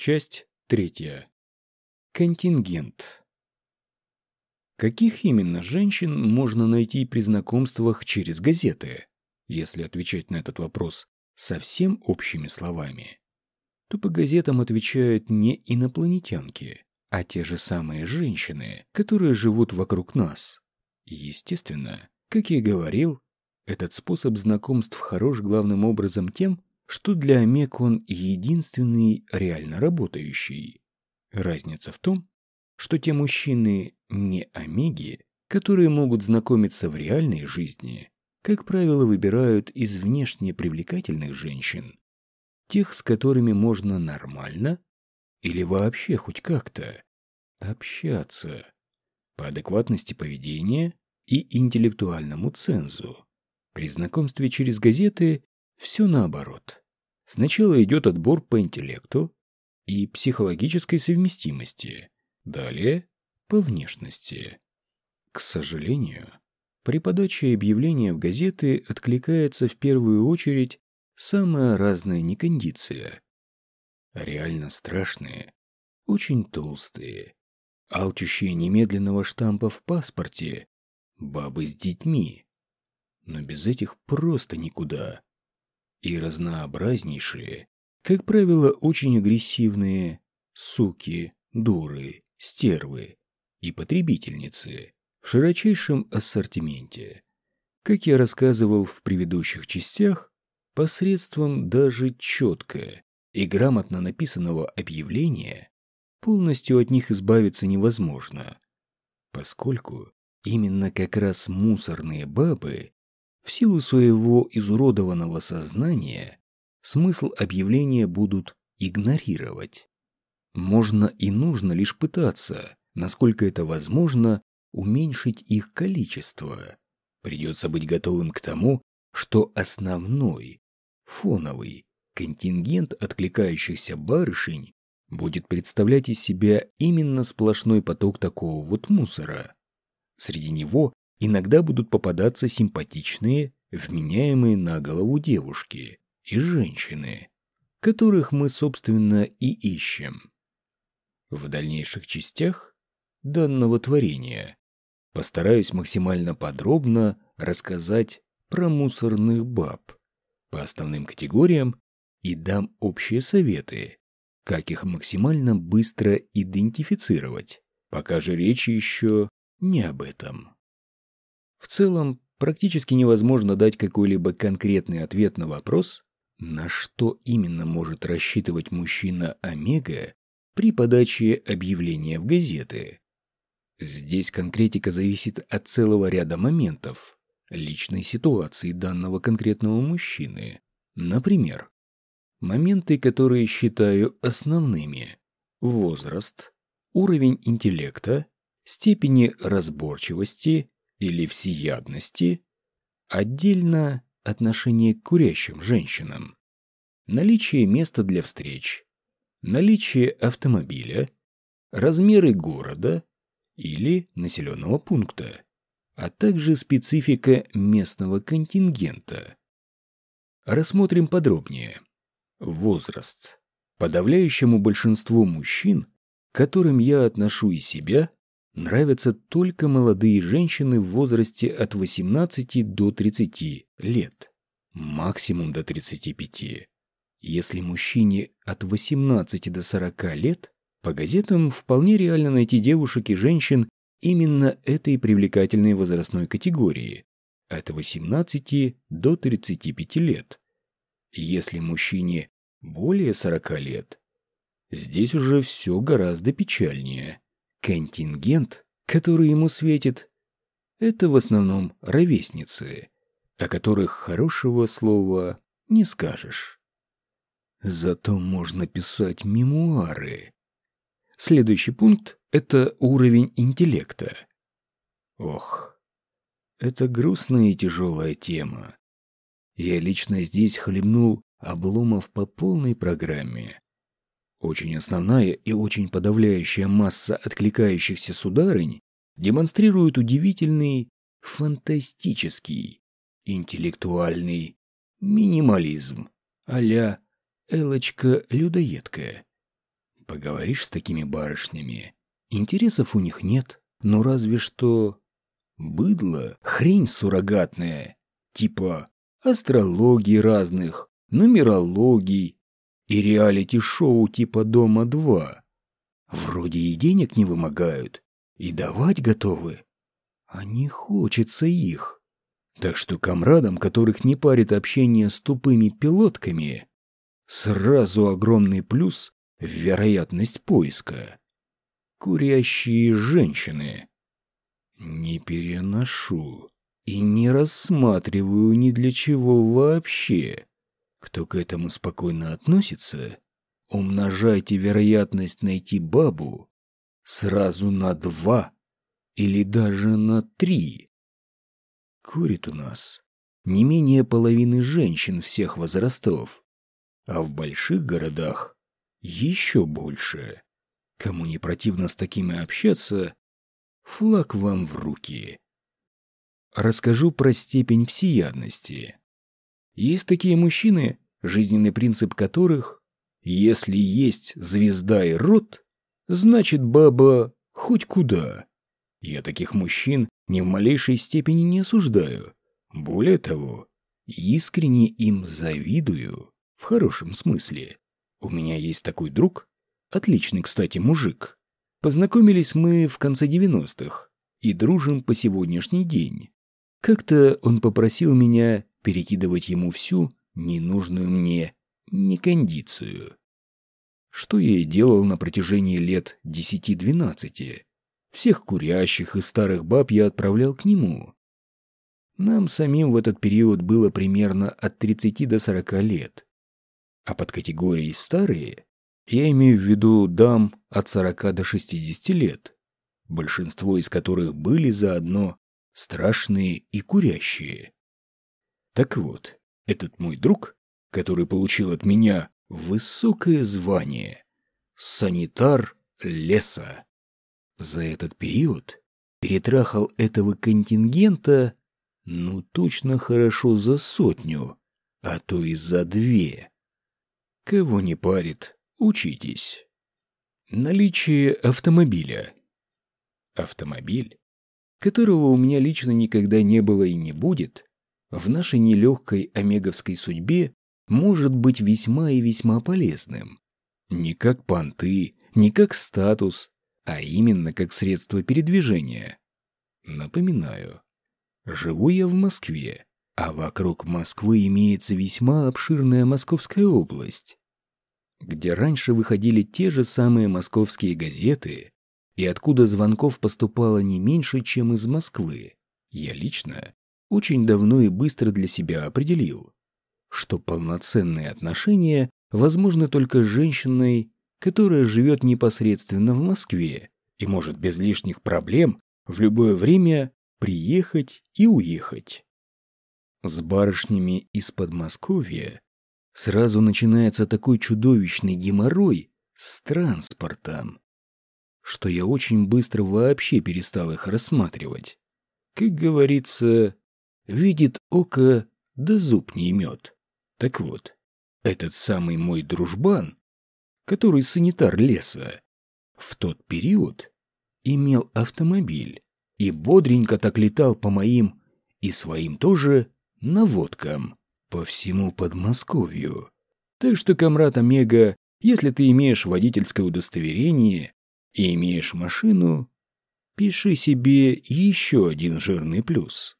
Часть третья. Контингент. Каких именно женщин можно найти при знакомствах через газеты? Если отвечать на этот вопрос совсем общими словами, то по газетам отвечают не инопланетянки, а те же самые женщины, которые живут вокруг нас. Естественно, как я и говорил, этот способ знакомств хорош главным образом тем, что для омег он единственный реально работающий. Разница в том, что те мужчины не омеги, которые могут знакомиться в реальной жизни, как правило, выбирают из внешне привлекательных женщин, тех, с которыми можно нормально или вообще хоть как-то общаться по адекватности поведения и интеллектуальному цензу. При знакомстве через газеты все наоборот. Сначала идет отбор по интеллекту и психологической совместимости, далее – по внешности. К сожалению, при подаче объявления в газеты откликается в первую очередь самая разная некондиция. Реально страшные, очень толстые, алчущие немедленного штампа в паспорте, бабы с детьми. Но без этих просто никуда и разнообразнейшие, как правило, очень агрессивные суки, дуры, стервы и потребительницы в широчайшем ассортименте. Как я рассказывал в предыдущих частях, посредством даже четко и грамотно написанного объявления полностью от них избавиться невозможно, поскольку именно как раз мусорные бабы в силу своего изуродованного сознания смысл объявления будут игнорировать. Можно и нужно лишь пытаться, насколько это возможно, уменьшить их количество. Придется быть готовым к тому, что основной, фоновый, контингент откликающихся барышень будет представлять из себя именно сплошной поток такого вот мусора. Среди него Иногда будут попадаться симпатичные, вменяемые на голову девушки и женщины, которых мы, собственно, и ищем. В дальнейших частях данного творения постараюсь максимально подробно рассказать про мусорных баб по основным категориям и дам общие советы, как их максимально быстро идентифицировать, пока же речь еще не об этом. В целом, практически невозможно дать какой-либо конкретный ответ на вопрос, на что именно может рассчитывать мужчина Омега при подаче объявления в газеты. Здесь конкретика зависит от целого ряда моментов, личной ситуации данного конкретного мужчины. Например, моменты, которые считаю основными. Возраст, уровень интеллекта, степени разборчивости или всеядности, отдельно отношение к курящим женщинам, наличие места для встреч, наличие автомобиля, размеры города или населенного пункта, а также специфика местного контингента. Рассмотрим подробнее. Возраст. Подавляющему большинству мужчин, к которым я отношу и себя, нравятся только молодые женщины в возрасте от 18 до 30 лет, максимум до 35. Если мужчине от 18 до 40 лет, по газетам вполне реально найти девушек и женщин именно этой привлекательной возрастной категории от 18 до 35 лет. Если мужчине более 40 лет, здесь уже все гораздо печальнее. Контингент, который ему светит, это в основном ровесницы, о которых хорошего слова не скажешь. Зато можно писать мемуары. Следующий пункт — это уровень интеллекта. Ох, это грустная и тяжелая тема. Я лично здесь хлебнул обломов по полной программе. Очень основная и очень подавляющая масса откликающихся сударынь демонстрирует удивительный, фантастический, интеллектуальный минимализм а-ля Элочка-людоедка. Поговоришь с такими барышнями, интересов у них нет, но разве что быдло, хрень суррогатная, типа астрологии разных, нумерологий и реалити-шоу типа «Дома-2». Вроде и денег не вымогают, и давать готовы, а не хочется их. Так что комрадам, которых не парит общение с тупыми пилотками, сразу огромный плюс в вероятность поиска. Курящие женщины. Не переношу и не рассматриваю ни для чего вообще. Кто к этому спокойно относится, умножайте вероятность найти бабу сразу на два или даже на три. Курит у нас не менее половины женщин всех возрастов, а в больших городах еще больше. Кому не противно с такими общаться, флаг вам в руки. Расскажу про степень всеядности. Есть такие мужчины, жизненный принцип которых «если есть звезда и рот, значит баба хоть куда». Я таких мужчин ни в малейшей степени не осуждаю. Более того, искренне им завидую, в хорошем смысле. У меня есть такой друг, отличный, кстати, мужик. Познакомились мы в конце 90-х и дружим по сегодняшний день. Как-то он попросил меня перекидывать ему всю ненужную мне некондицию. Что я и делал на протяжении лет 10-12. Всех курящих и старых баб я отправлял к нему. Нам самим в этот период было примерно от 30 до 40 лет. А под категорией «старые» я имею в виду дам от 40 до 60 лет, большинство из которых были заодно страшные и курящие. Так вот, этот мой друг, который получил от меня высокое звание – санитар леса, за этот период перетрахал этого контингента ну точно хорошо за сотню, а то и за две. Кого не парит, учитесь. Наличие автомобиля. Автомобиль, которого у меня лично никогда не было и не будет, в нашей нелегкой омеговской судьбе может быть весьма и весьма полезным. Не как понты, не как статус, а именно как средство передвижения. Напоминаю, живу я в Москве, а вокруг Москвы имеется весьма обширная Московская область, где раньше выходили те же самые московские газеты и откуда звонков поступало не меньше, чем из Москвы. Я лично очень давно и быстро для себя определил, что полноценные отношения возможны только с женщиной которая живет непосредственно в Москве и может без лишних проблем в любое время приехать и уехать. С барышнями из Подмосковья сразу начинается такой чудовищный геморрой с транспортом, что я очень быстро вообще перестал их рассматривать. Как говорится, видит око, да зуб не имет. Так вот, этот самый мой дружбан который санитар леса, в тот период имел автомобиль и бодренько так летал по моим и своим тоже наводкам по всему Подмосковью. Так что, комрад Омега, если ты имеешь водительское удостоверение и имеешь машину, пиши себе еще один жирный плюс.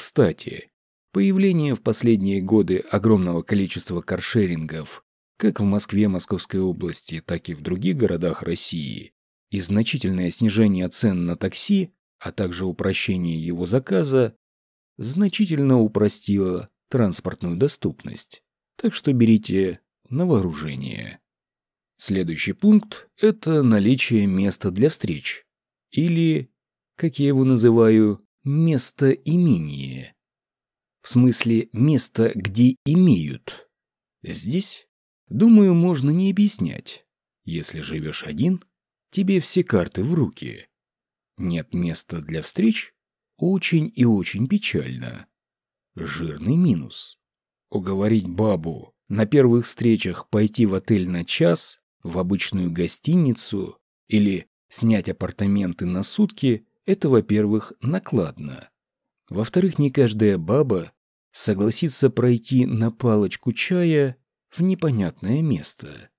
Кстати, появление в последние годы огромного количества каршерингов как в Москве, Московской области, так и в других городах России, и значительное снижение цен на такси, а также упрощение его заказа, значительно упростило транспортную доступность. Так что берите на вооружение. Следующий пункт – это наличие места для встреч. Или, как я его называю, место имения. В смысле, место, где имеют. Здесь Думаю, можно не объяснять. Если живешь один, тебе все карты в руки. Нет места для встреч? Очень и очень печально. Жирный минус. Уговорить бабу на первых встречах пойти в отель на час в обычную гостиницу или снять апартаменты на сутки – это, во-первых, накладно. Во-вторых, не каждая баба согласится пройти на палочку чая в непонятное место.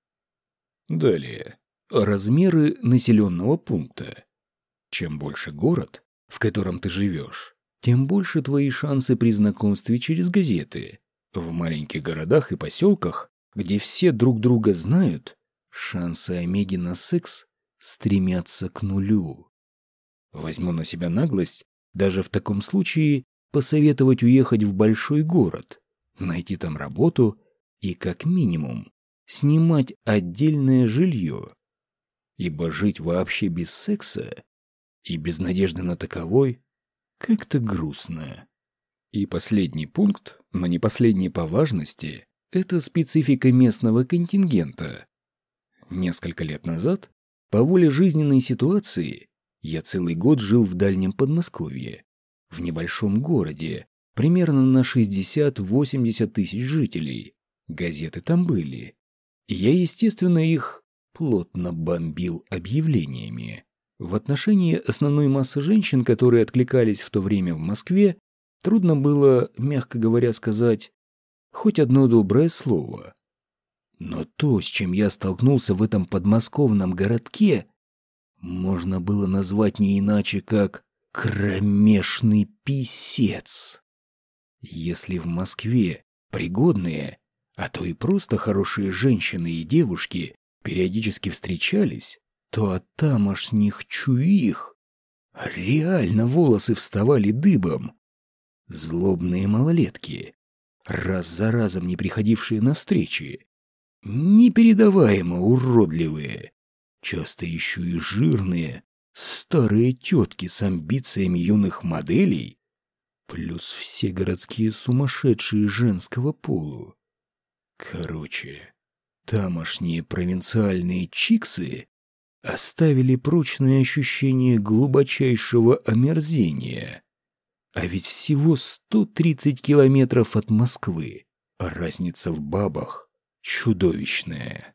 Далее. Размеры населенного пункта. Чем больше город, в котором ты живешь, тем больше твои шансы при знакомстве через газеты. В маленьких городах и поселках, где все друг друга знают, шансы Омеги на секс стремятся к нулю. Возьму на себя наглость даже в таком случае посоветовать уехать в большой город, найти там работу и, как минимум, снимать отдельное жилье. Ибо жить вообще без секса и без надежды на таковой как-то грустно. И последний пункт, но не последний по важности, это специфика местного контингента. Несколько лет назад, по воле жизненной ситуации, я целый год жил в дальнем Подмосковье, в небольшом городе, примерно на 60-80 тысяч жителей. Газеты там были. И я, естественно, их плотно бомбил объявлениями. В отношении основной массы женщин, которые откликались в то время в Москве, трудно было, мягко говоря, сказать хоть одно доброе слово. Но то, с чем я столкнулся в этом подмосковном городке, можно было назвать не иначе, как Кромешный писец. Если в Москве пригодные, а то и просто хорошие женщины и девушки периодически встречались, то от тамошних чуих реально волосы вставали дыбом. Злобные малолетки, раз за разом не приходившие на встречи, непередаваемо уродливые, часто еще и жирные, Старые тетки с амбициями юных моделей, плюс все городские сумасшедшие женского полу. Короче, тамошние провинциальные чиксы оставили прочное ощущение глубочайшего омерзения. А ведь всего 130 километров от Москвы, а разница в бабах чудовищная.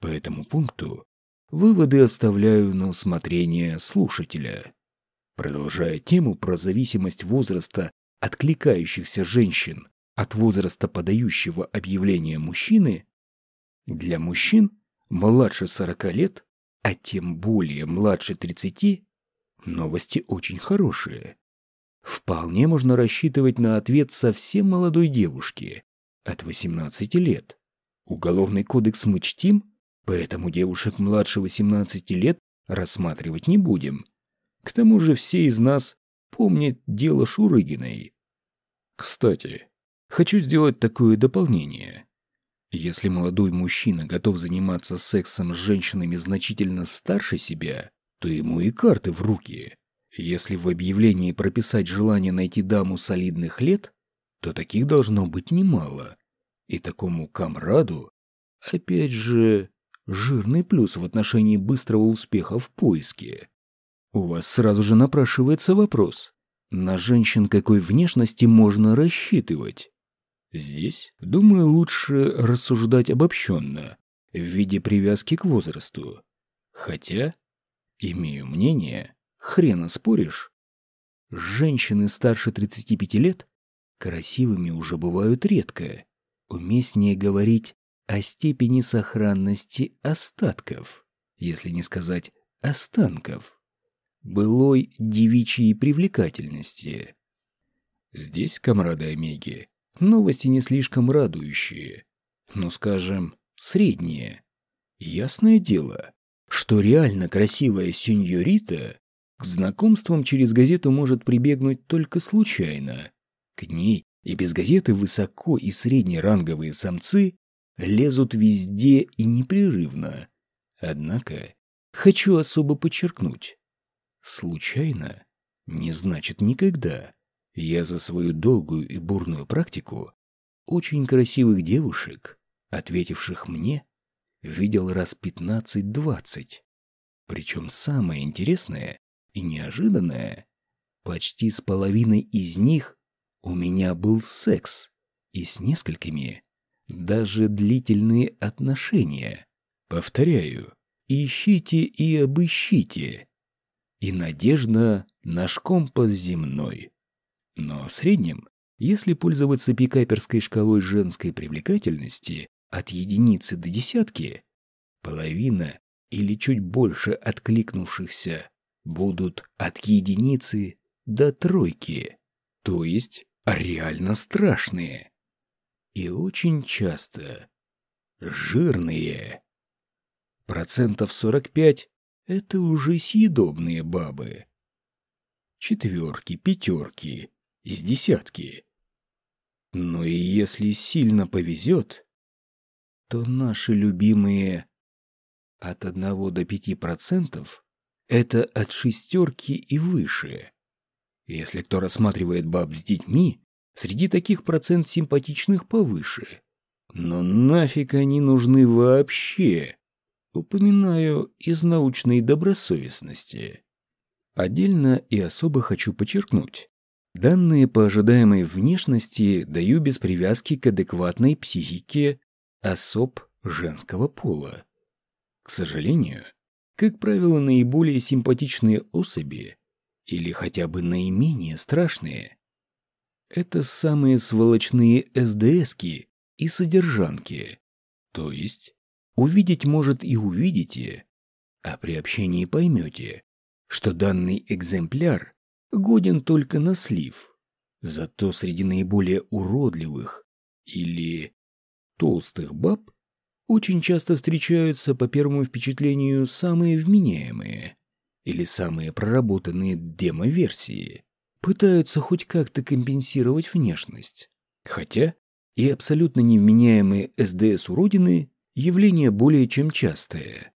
По этому пункту Выводы оставляю на усмотрение слушателя. Продолжая тему про зависимость возраста откликающихся женщин от возраста подающего объявление мужчины, для мужчин младше 40 лет, а тем более младше 30, новости очень хорошие. Вполне можно рассчитывать на ответ совсем молодой девушки от 18 лет. Уголовный кодекс мы чтим, Поэтому девушек младше 18 лет рассматривать не будем. К тому же все из нас помнят дело Шурыгиной. Кстати, хочу сделать такое дополнение. Если молодой мужчина готов заниматься сексом с женщинами значительно старше себя, то ему и карты в руки. Если в объявлении прописать желание найти даму солидных лет, то таких должно быть немало. И такому камраду, опять же, Жирный плюс в отношении быстрого успеха в поиске. У вас сразу же напрашивается вопрос. На женщин какой внешности можно рассчитывать? Здесь, думаю, лучше рассуждать обобщенно, в виде привязки к возрасту. Хотя, имею мнение, хрена споришь. Женщины старше 35 лет красивыми уже бывают редко. Уместнее говорить о степени сохранности остатков, если не сказать останков, былой девичьей привлекательности. Здесь, комрады Омеги, новости не слишком радующие, но, скажем, средние. Ясное дело, что реально красивая сеньорита к знакомствам через газету может прибегнуть только случайно. К ней и без газеты высоко и среднеранговые самцы лезут везде и непрерывно. Однако хочу особо подчеркнуть. Случайно не значит никогда. Я за свою долгую и бурную практику очень красивых девушек, ответивших мне, видел раз пятнадцать-двадцать. Причем самое интересное и неожиданное, почти с половиной из них у меня был секс, и с несколькими даже длительные отношения. Повторяю, ищите и обыщите. И надежда — наш компас земной. Но в среднем, если пользоваться пикаперской шкалой женской привлекательности от единицы до десятки, половина или чуть больше откликнувшихся будут от единицы до тройки, то есть реально страшные. И очень часто жирные. Процентов 45 — это уже съедобные бабы. Четверки, пятерки, из десятки. Но и если сильно повезет, то наши любимые от 1 до 5% это от шестерки и выше. Если кто рассматривает баб с детьми, среди таких процент симпатичных повыше. Но нафиг они нужны вообще? Упоминаю из научной добросовестности. Отдельно и особо хочу подчеркнуть. Данные по ожидаемой внешности даю без привязки к адекватной психике особ женского пола. К сожалению, как правило, наиболее симпатичные особи, или хотя бы наименее страшные, это самые сволочные СДСки и содержанки. То есть, увидеть, может, и увидите, а при общении поймете, что данный экземпляр годен только на слив. Зато среди наиболее уродливых или толстых баб очень часто встречаются по первому впечатлению самые вменяемые или самые проработанные демо-версии. Пытаются хоть как-то компенсировать внешность. Хотя и абсолютно невменяемые СДС-уродины – явление более чем частое.